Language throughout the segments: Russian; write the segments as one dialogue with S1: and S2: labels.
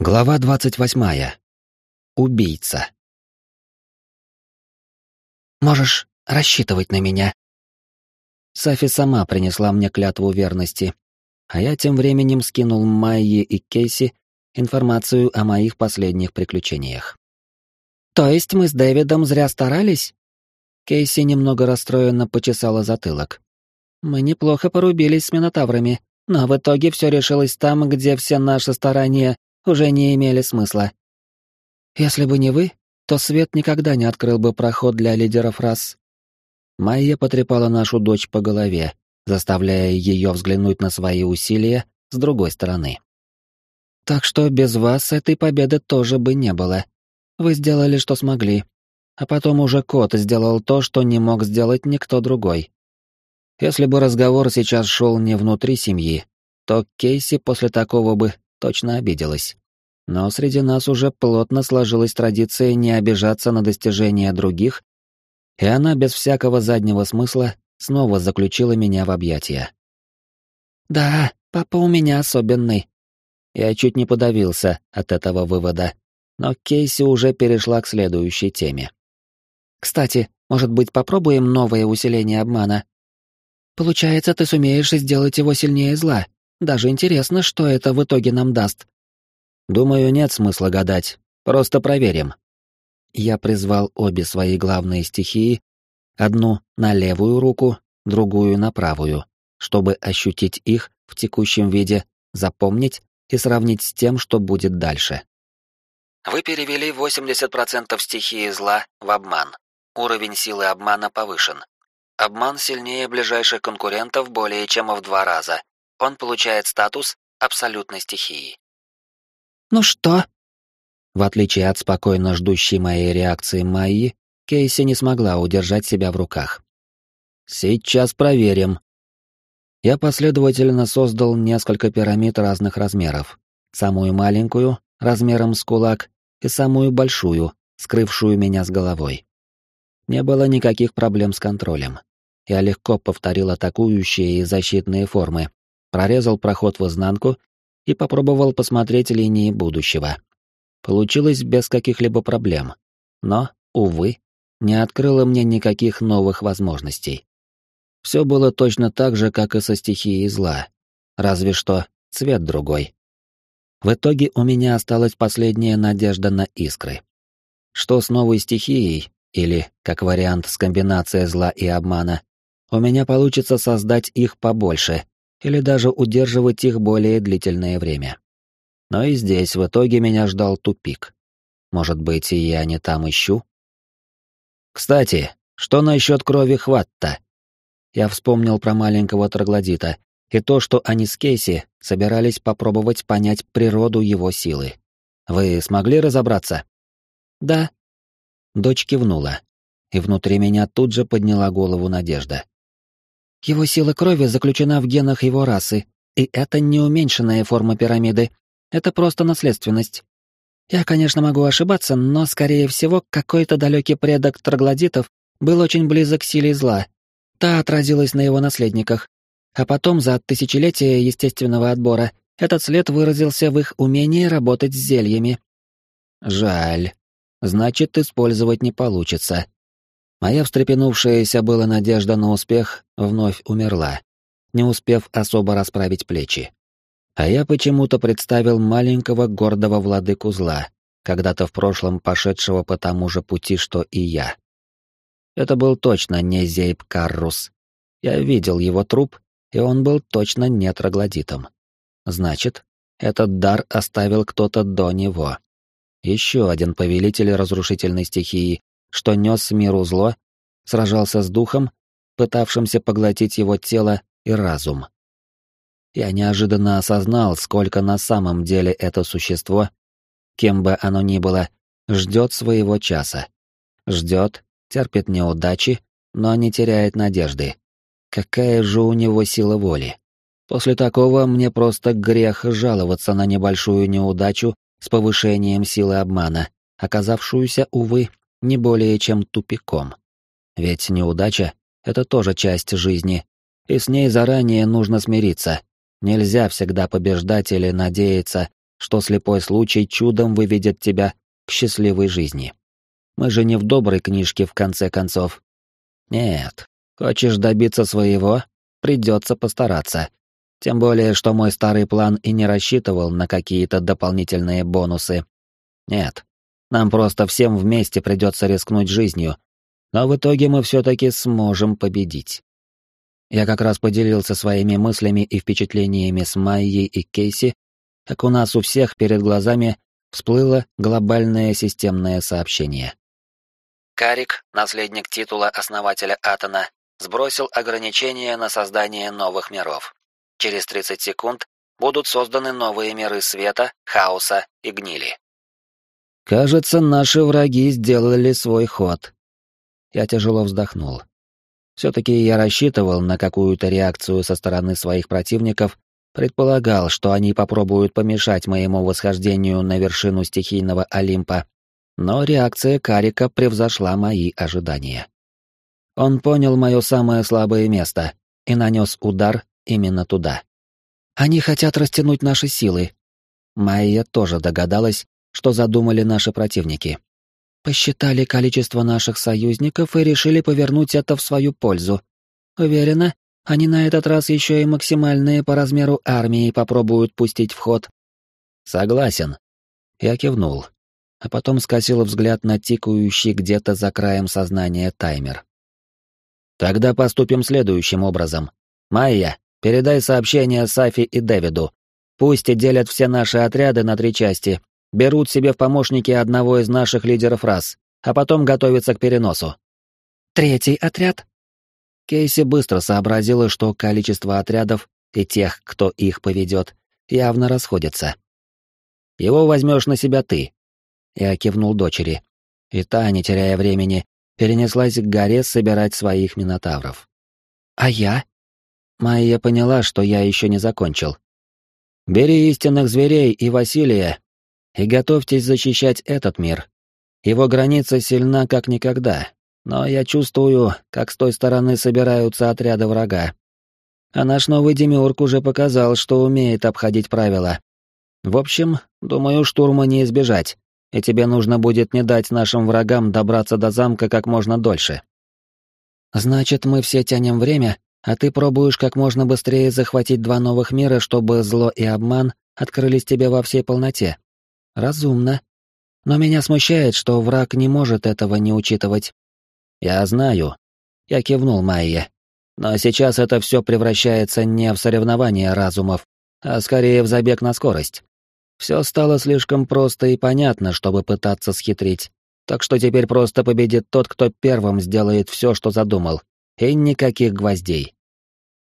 S1: Глава двадцать восьмая. Убийца.
S2: Можешь рассчитывать на меня.
S1: Сафи сама принесла мне клятву верности, а я тем временем скинул Майе и Кейси информацию о моих последних приключениях.
S2: То есть мы с Дэвидом зря старались?
S1: Кейси немного расстроенно почесала затылок.
S2: Мы неплохо порубились с минотаврами, но в итоге все решилось там, где все наши старания уже не имели смысла. Если бы не вы, то свет никогда не открыл бы проход для лидеров рас.
S1: Майя потрепала нашу дочь по голове, заставляя ее взглянуть на свои усилия с другой стороны.
S2: Так что без вас этой победы тоже бы не было. Вы сделали, что смогли. А потом уже кот сделал то, что не мог сделать никто другой.
S1: Если бы разговор сейчас шел не внутри семьи, то Кейси после такого бы точно обиделась. Но среди нас уже плотно сложилась традиция не обижаться на достижения других, и она без всякого заднего смысла снова заключила меня в объятия.
S2: «Да, папа у меня особенный».
S1: Я чуть не подавился от этого вывода, но Кейси уже перешла к следующей теме.
S2: «Кстати, может быть, попробуем новое усиление обмана? Получается, ты сумеешь сделать его сильнее зла, даже интересно, что это в итоге нам даст.
S1: Думаю, нет смысла гадать. Просто проверим. Я призвал обе свои главные стихии, одну на левую руку, другую на правую, чтобы ощутить их в текущем виде, запомнить и сравнить с тем, что будет дальше. Вы перевели 80% стихии зла в обман. Уровень силы обмана повышен. Обман сильнее ближайших конкурентов более чем в два раза, он получает статус абсолютной стихии.
S2: «Ну что?»
S1: В отличие от спокойно ждущей моей реакции Майи, Кейси не смогла удержать себя в руках. «Сейчас проверим». Я последовательно создал несколько пирамид разных размеров. Самую маленькую, размером с кулак, и самую большую, скрывшую меня с головой. Не было никаких проблем с контролем. Я легко повторил атакующие и защитные формы, прорезал проход в изнанку и попробовал посмотреть линии будущего. Получилось без каких-либо проблем. Но, увы, не открыло мне никаких новых возможностей. Все было точно так же, как и со стихией зла. Разве что цвет другой. В итоге у меня осталась последняя надежда на искры. Что с новой стихией, или, как вариант с комбинацией зла и обмана, у меня получится создать их побольше, или даже удерживать их более длительное время. Но и здесь в итоге меня ждал тупик. Может быть, и я не там ищу? Кстати, что насчет крови Хватта? Я вспомнил про маленького троглодита и то, что они с Кейси собирались попробовать понять природу его силы. Вы смогли разобраться?
S2: Да.
S1: Дочь кивнула, и внутри меня тут же подняла голову надежда.
S2: Его сила крови заключена в генах его расы, и это не уменьшенная форма пирамиды, это просто наследственность. Я, конечно, могу ошибаться, но, скорее всего, какой-то далекий предок троглодитов был очень близок к силе зла. Та отразилась на его наследниках. А потом, за тысячелетия естественного отбора, этот след выразился в их умении работать с зельями.
S1: Жаль. Значит, использовать не получится. Моя встрепенувшаяся была надежда на успех вновь умерла, не успев особо расправить плечи. А я почему-то представил маленького гордого владыку зла, когда-то в прошлом пошедшего по тому же пути, что и я. Это был точно не Зейб Каррус. Я видел его труп, и он был точно не троглодитом. Значит, этот дар оставил кто-то до него. Еще один повелитель разрушительной стихии, что нес миру зло, сражался с духом, пытавшимся поглотить его тело и разум. Я неожиданно осознал, сколько на самом деле это существо, кем бы оно ни было, ждет своего часа. Ждет, терпит неудачи, но не теряет надежды. Какая же у него сила воли. После такого мне просто грех жаловаться на небольшую неудачу с повышением силы обмана, оказавшуюся, увы, не более чем тупиком. Ведь неудача — это тоже часть жизни, и с ней заранее нужно смириться. Нельзя всегда побеждать или надеяться, что слепой случай чудом выведет тебя к счастливой жизни. Мы же не в доброй книжке в конце концов. Нет, хочешь добиться своего, придется постараться. Тем более, что мой старый план и не рассчитывал на какие-то дополнительные бонусы. Нет, нам просто всем вместе придется рискнуть жизнью, но в итоге мы все-таки сможем победить. Я как раз поделился своими мыслями и впечатлениями с Майей и Кейси, как у нас у всех перед глазами всплыло глобальное системное сообщение.
S2: Карик, наследник титула основателя Атона, сбросил ограничения на создание новых миров. Через 30 секунд будут созданы новые миры света, хаоса и гнили.
S1: Кажется, наши враги сделали свой ход. Я тяжело вздохнул. Все-таки я рассчитывал на какую-то реакцию со стороны своих противников, предполагал, что они попробуют помешать моему восхождению на вершину стихийного Олимпа, но реакция Карика превзошла мои ожидания. Он понял мое самое слабое место и нанес удар именно туда. Они хотят растянуть наши силы. Майя тоже догадалась, что задумали наши противники. Посчитали количество наших союзников и решили повернуть это в свою пользу. Уверена, они на этот раз еще и максимальные по размеру армии попробуют пустить в ход. Согласен. Я кивнул, а потом скосил взгляд на тикающий где-то за краем сознания таймер. Тогда поступим следующим образом. Майя, передай сообщение Сафи и Дэвиду. Пусть делят все наши отряды на три части берут себе в помощники одного из наших лидеров рас, а потом готовятся к переносу. Третий отряд? Кейси быстро сообразила, что количество отрядов и тех, кто их поведет, явно расходится. Его возьмешь на себя ты. Я кивнул дочери. И та, не теряя времени, перенеслась к горе собирать своих минотавров. А я? Майя поняла, что я еще не закончил. Бери истинных зверей и Василия и готовьтесь защищать этот мир. Его граница сильна как никогда, но я чувствую, как с той стороны собираются отряды врага. А наш новый демиург уже показал, что умеет обходить правила. В общем, думаю, штурма не избежать, и тебе нужно будет не дать нашим врагам добраться до замка как можно дольше. Значит, мы все тянем время, а ты пробуешь как можно быстрее захватить два новых мира, чтобы зло и обман открылись тебе во всей полноте. Разумно. Но меня смущает, что враг не может этого не учитывать. Я знаю. Я кивнул Майе. Но сейчас это все превращается не в соревнование разумов, а скорее в забег на скорость. Все стало слишком просто и понятно, чтобы пытаться схитрить. Так что теперь просто победит тот, кто первым сделает все, что задумал. И никаких гвоздей.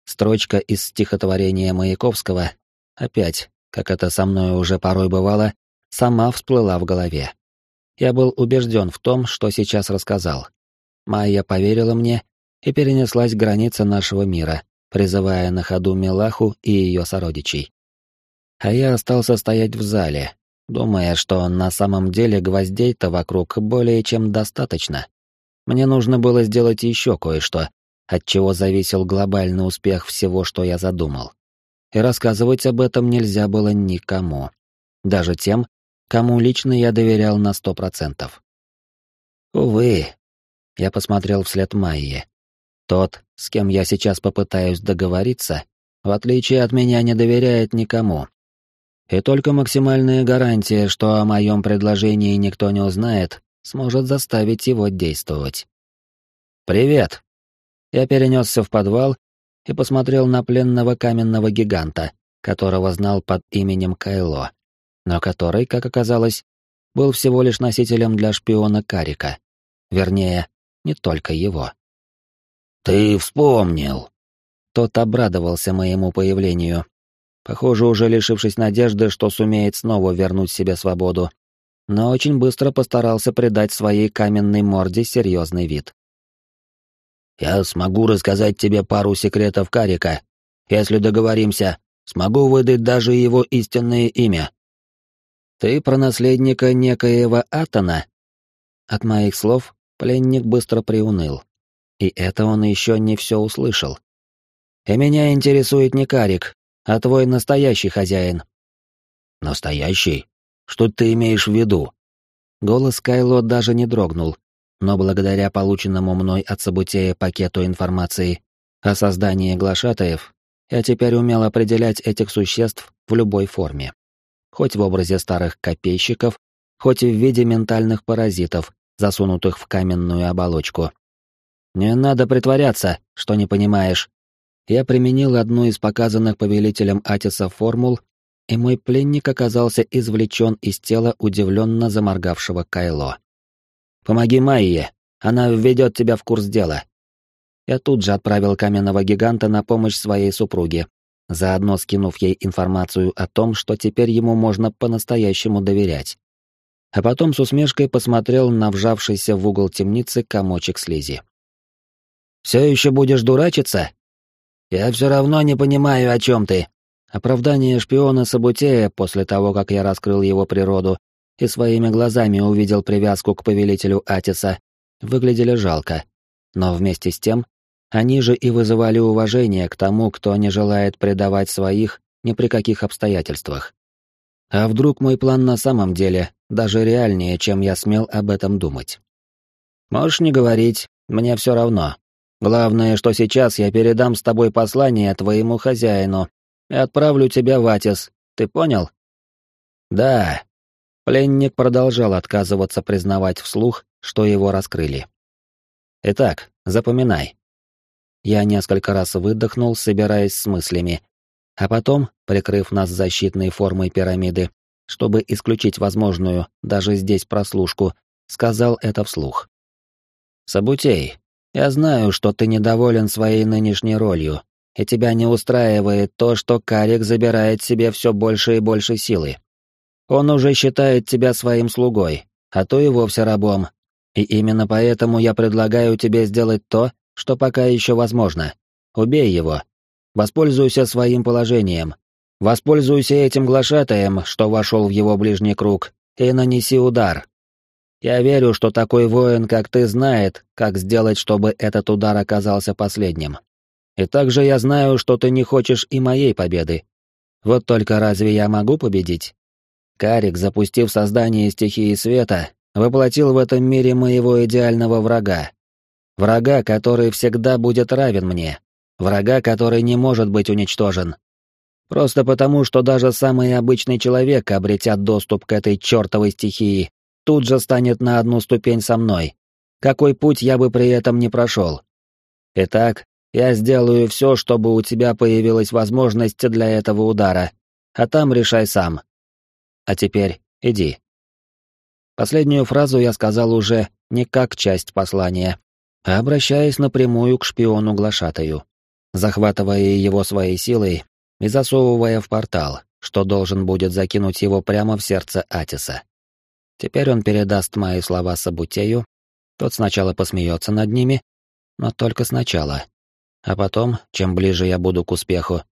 S1: Строчка из стихотворения Маяковского, опять, как это со мной уже порой бывало, сама всплыла в голове. Я был убежден в том, что сейчас рассказал. Майя поверила мне и перенеслась к границе нашего мира, призывая на ходу Милаху и ее сородичей. А я остался стоять в зале, думая, что на самом деле гвоздей-то вокруг более чем достаточно. Мне нужно было сделать еще кое-что, от чего зависел глобальный успех всего, что я задумал. И рассказывать об этом нельзя было никому. Даже тем, кому лично я доверял на сто процентов. Увы, я посмотрел вслед Майе. Тот, с кем я сейчас попытаюсь договориться, в отличие от меня не доверяет никому. И только максимальная гарантия, что о моем предложении никто не узнает, сможет заставить его действовать. «Привет!» Я перенесся в подвал и посмотрел на пленного каменного гиганта, которого знал под именем Кайло но который, как оказалось, был всего лишь носителем для шпиона Карика. Вернее, не только его. «Ты вспомнил!» Тот обрадовался моему появлению, похоже, уже лишившись надежды, что сумеет снова вернуть себе свободу, но очень быстро постарался придать своей каменной морде серьезный вид. «Я смогу рассказать тебе пару секретов Карика. Если договоримся, смогу выдать даже его истинное имя. Ты про наследника некоего Атона? От моих слов пленник быстро приуныл. И это он еще не все услышал. И меня интересует не Карик, а твой настоящий хозяин. Настоящий? Что ты имеешь в виду?
S2: Голос Кайло даже не дрогнул, но благодаря полученному мной от Сабутея пакету информации о создании глашатаев, я теперь умел определять этих существ в любой форме. Хоть в образе старых копейщиков, хоть в виде ментальных паразитов, засунутых в каменную оболочку. «Не надо притворяться, что не понимаешь». Я применил одну из показанных повелителем Атиса формул, и мой пленник оказался извлечен из тела удивленно заморгавшего Кайло. «Помоги Майе, она введет тебя в курс дела». Я тут же отправил каменного гиганта на помощь своей супруге, заодно скинув ей информацию о том, что теперь ему можно по-настоящему доверять. А потом с усмешкой посмотрел на вжавшийся в угол темницы комочек слизи. Все еще будешь дурачиться? Я все равно не понимаю, о чем ты. Оправдание шпиона Сабутея после того, как я раскрыл его природу и своими глазами увидел привязку к повелителю Атиса, выглядели жалко. Но вместе с тем, они же и вызывали уважение к тому, кто не желает предавать своих ни при каких обстоятельствах. А вдруг мой план на самом деле даже реальнее, чем я смел об этом думать? Можешь не говорить, мне все равно. Главное, что сейчас я передам с тобой послание твоему хозяину и отправлю тебя в Атис. Ты понял? Да. Пленник продолжал отказываться признавать вслух, что его раскрыли. Итак, запоминай. Я несколько раз выдохнул, собираясь с мыслями, а потом, прикрыв нас защитной формой пирамиды, чтобы исключить возможную даже здесь прослушку, сказал это вслух. «Сабутей, я знаю, что ты недоволен своей нынешней ролью, и тебя не устраивает то, что Карик забирает себе все больше и больше силы. Он уже считает тебя своим слугой, а то и вовсе рабом. И именно поэтому я предлагаю тебе сделать то, что пока еще возможно. Убей его. Воспользуйся своим положением. Воспользуйся этим глашатаем, что вошел в его ближний круг, и нанеси удар. Я верю, что такой воин, как ты, знает, как сделать, чтобы этот удар оказался последним. И также я знаю, что ты не хочешь и моей победы. Вот только разве я могу победить? Карик, запустив создание стихии света, воплотил в этом мире моего идеального врага. Врага, который всегда будет равен мне. Врага, который не может быть уничтожен. Просто потому, что даже самый обычный человек, обретя доступ к этой чертовой стихии, тут же станет на одну ступень со мной. Какой путь я бы при этом не прошел. Итак, я сделаю все, чтобы у тебя появилась возможность для этого удара, а там решай сам. А теперь иди. Последнюю фразу я сказал уже не как часть послания, а обращаясь напрямую к шпиону-глашатаю, захватывая его своей силой и засовывая в портал, что должен будет закинуть его прямо в сердце Атиса. Теперь он передаст мои слова Сабутею, тот сначала посмеется над ними, но только сначала. А потом, чем ближе я буду к успеху,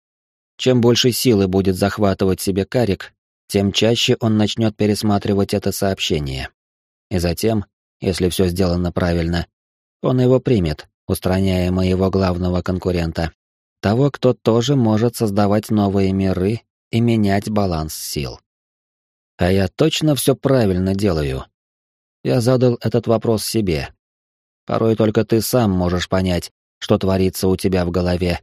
S2: чем больше силы будет захватывать себе карик, тем чаще он начнет пересматривать это сообщение. И затем, если все сделано правильно, он его примет, устраняя моего главного конкурента, того, кто тоже может создавать новые миры и менять баланс сил. А я точно все правильно делаю. Я задал этот вопрос себе. Порой только ты сам можешь понять, что творится у тебя в голове.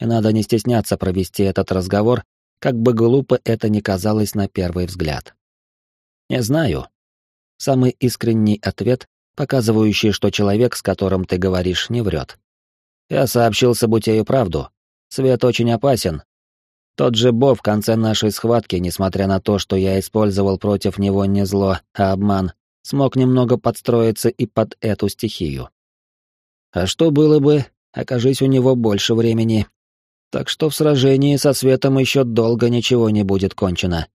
S2: И надо не стесняться провести этот разговор, как бы глупо это ни казалось на первый взгляд. Не знаю. Самый искренний ответ, показывающий, что человек, с которым ты говоришь, не врет. Я сообщил Сабутею правду. Свет очень опасен, тот же Бо в конце нашей схватки, несмотря на то, что я использовал против него не зло, а обман, смог немного подстроиться и под эту стихию. А что было бы, окажись у него больше времени. Так что в сражении со светом еще долго ничего не будет кончено.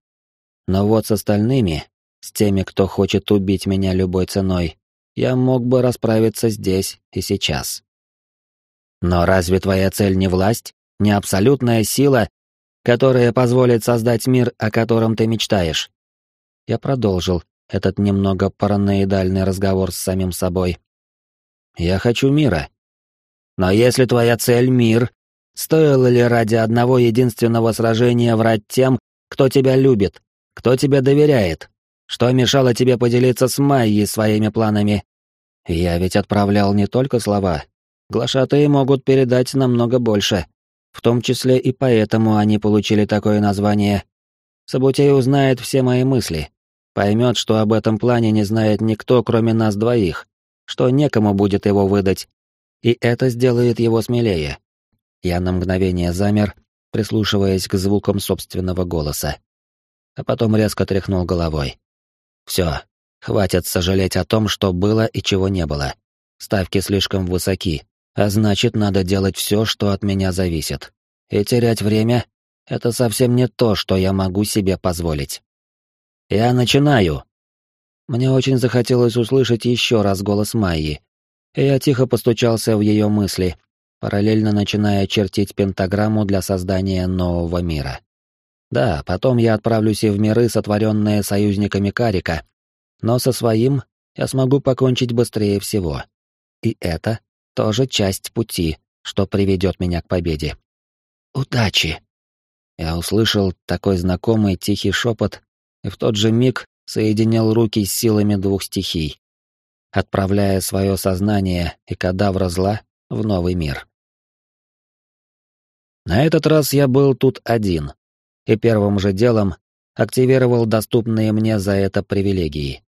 S2: Но вот с остальными, с теми, кто хочет убить меня любой ценой, я мог бы расправиться здесь и сейчас. Но разве твоя цель не власть, не абсолютная сила которая позволит создать мир, о котором ты мечтаешь. Я продолжил этот немного параноидальный разговор с самим собой. Я хочу мира. Но если твоя цель — мир, стоило ли ради одного единственного сражения врать тем, кто тебя любит,
S1: Кто тебе доверяет? Что мешало тебе поделиться с Майей своими планами? Я ведь отправлял не только слова. Глашатые могут передать намного больше. В том числе и поэтому они получили такое название. Сабутей узнает все мои мысли. Поймет, что об этом плане не знает никто, кроме нас двоих, что некому будет его выдать. И это сделает его смелее. Я на мгновение замер, прислушиваясь к звукам собственного голоса. А потом резко тряхнул головой. Все, хватит сожалеть о том, что было и чего не было. Ставки слишком высоки, а значит, надо делать все, что от меня зависит. И терять время — это совсем не то, что я могу себе позволить. Я начинаю. Мне очень захотелось услышать еще раз голос Майи, и я тихо постучался в ее мысли, параллельно начиная чертить пентаграмму для создания нового мира. Да, потом я отправлюсь и в миры, сотворенные союзниками Карика, но со своим я смогу покончить быстрее всего. И это тоже часть пути, что приведет меня к победе. Удачи! Я услышал такой знакомый тихий шепот, и в тот же миг соединил руки с силами двух стихий, отправляя свое сознание и кадавра зла в новый мир. На этот раз я был тут один, и первым же делом активировал доступные мне за это привилегии.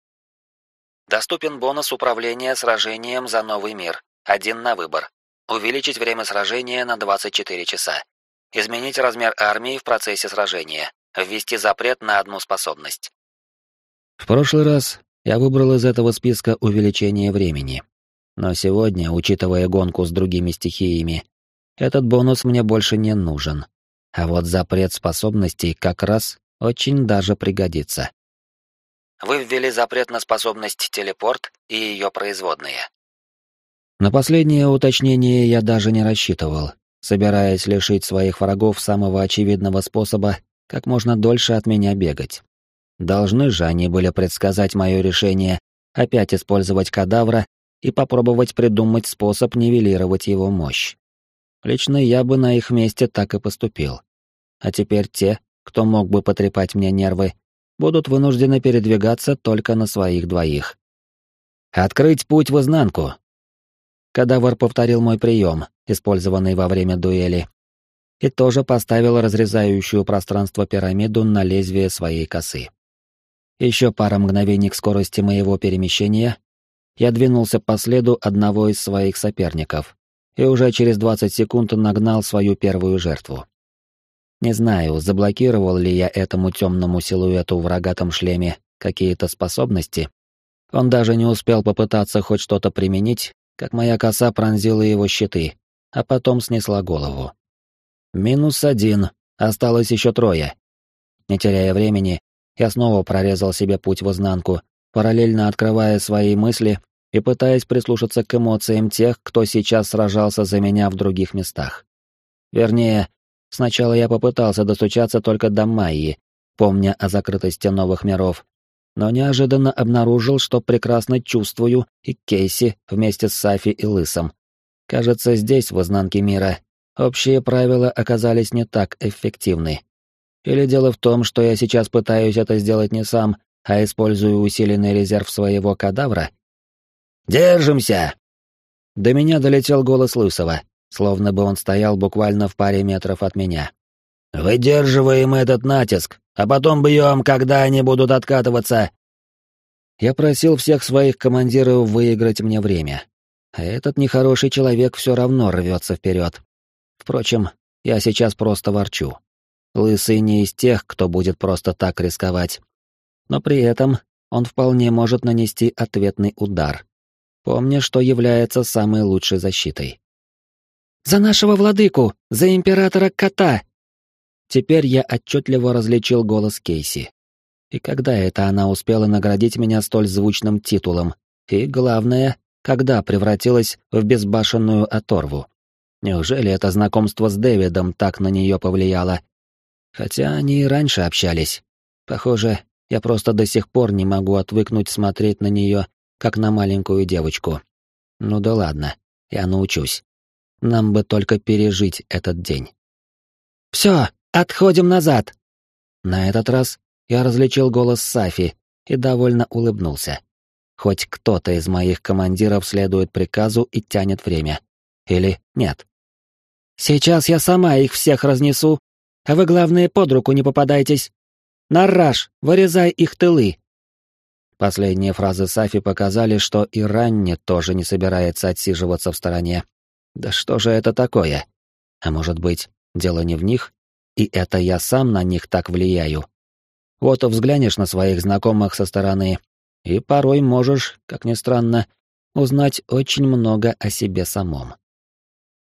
S1: Доступен бонус управления сражением за новый мир. Один на выбор. Увеличить время сражения на 24 часа. Изменить размер армии в процессе сражения. Ввести запрет на одну способность. В прошлый раз я выбрал из этого списка увеличение времени. Но сегодня, учитывая гонку с другими стихиями, этот бонус мне больше не нужен. А вот запрет способностей как раз очень даже пригодится. Вы ввели запрет на способность телепорт и ее производные. На последнее уточнение я даже не рассчитывал, собираясь лишить своих врагов самого очевидного способа как можно дольше от меня бегать. Должны же они были предсказать мое решение опять использовать кадавра и попробовать придумать способ нивелировать его мощь. Лично я бы на их месте так и поступил. А теперь те, кто мог бы потрепать мне нервы, будут вынуждены передвигаться только на своих двоих. «Открыть путь в изнанку!» Кадавр повторил мой прием, использованный во время дуэли, и тоже поставил разрезающую пространство пирамиду на лезвие своей косы. Еще пара мгновений к скорости моего перемещения, я двинулся по следу одного из своих соперников, и уже через 20 секунд нагнал свою первую жертву. Не знаю, заблокировал ли я этому темному силуэту в рогатом шлеме какие-то способности. Он даже не успел попытаться хоть что-то применить, как моя коса пронзила его щиты, а потом снесла голову. Минус один, осталось еще трое. Не теряя времени, я снова прорезал себе путь в изнанку, параллельно открывая свои мысли и пытаясь прислушаться к эмоциям тех, кто сейчас сражался за меня в других местах. Вернее, сначала я попытался достучаться только до Майи, помня о закрытости новых миров, но неожиданно обнаружил, что прекрасно чувствую и Кейси вместе с Сафи и Лысом. Кажется, здесь, в изнанке мира, общие правила оказались не так эффективны. Или дело в том, что я сейчас пытаюсь это сделать не сам, а использую усиленный резерв своего кадавра, Держимся!» До меня долетел голос Лысого, словно бы он стоял буквально в паре метров от меня. «Выдерживаем этот натиск, а потом бьем, когда они будут откатываться!» Я просил всех своих командиров выиграть мне время. А этот нехороший человек все равно рвется вперед. Впрочем, я сейчас просто ворчу. Лысый не из тех, кто будет просто так рисковать. Но при этом он вполне может нанести ответный удар помня, что является самой лучшей защитой. «За нашего владыку! За императора кота!» Теперь я отчетливо различил голос Кейси. И когда это она успела наградить меня столь звучным титулом? И, главное, когда превратилась в безбашенную оторву? Неужели это знакомство с Дэвидом так на нее повлияло? Хотя они и раньше общались. Похоже, я просто до сих пор не могу отвыкнуть смотреть на нее как на маленькую девочку. Ну да ладно, я научусь. Нам бы только пережить этот день. Все, отходим назад. На этот раз я различил голос Сафи и довольно улыбнулся. Хоть кто-то из моих командиров следует приказу и тянет время. Или нет?
S2: «Сейчас я сама их всех разнесу, а вы, главное, под руку не попадайтесь. Нарраж, вырезай их тылы!»
S1: Последние фразы Сафи показали, что и Ранни тоже не собирается отсиживаться в стороне. Да что же это такое? А может быть, дело не в них? И это я сам на них так влияю? Вот взглянешь на своих знакомых со стороны, и порой можешь, как ни странно, узнать очень много о себе самом.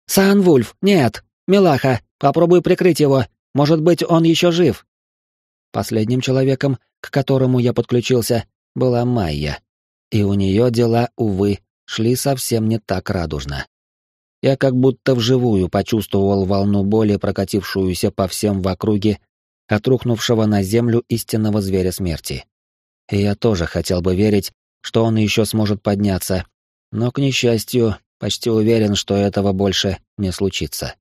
S2: «Сан-Вульф, нет! Милаха, попробуй прикрыть его, может быть, он еще жив!»
S1: Последним человеком, к которому я подключился, была Майя. И у нее дела, увы, шли совсем не так радужно. Я как будто вживую почувствовал волну боли, прокатившуюся по всем в округе от рухнувшего на землю истинного зверя смерти. И я тоже хотел бы верить, что он еще сможет подняться, но, к несчастью, почти уверен, что этого больше не случится.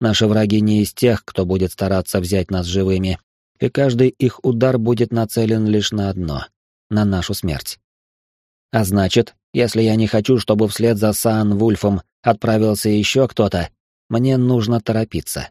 S1: Наши враги не из тех, кто будет стараться взять нас живыми, и каждый их удар будет нацелен лишь на одно — на нашу смерть. А значит, если я не хочу, чтобы вслед за Сан Вульфом отправился еще кто-то, мне нужно торопиться.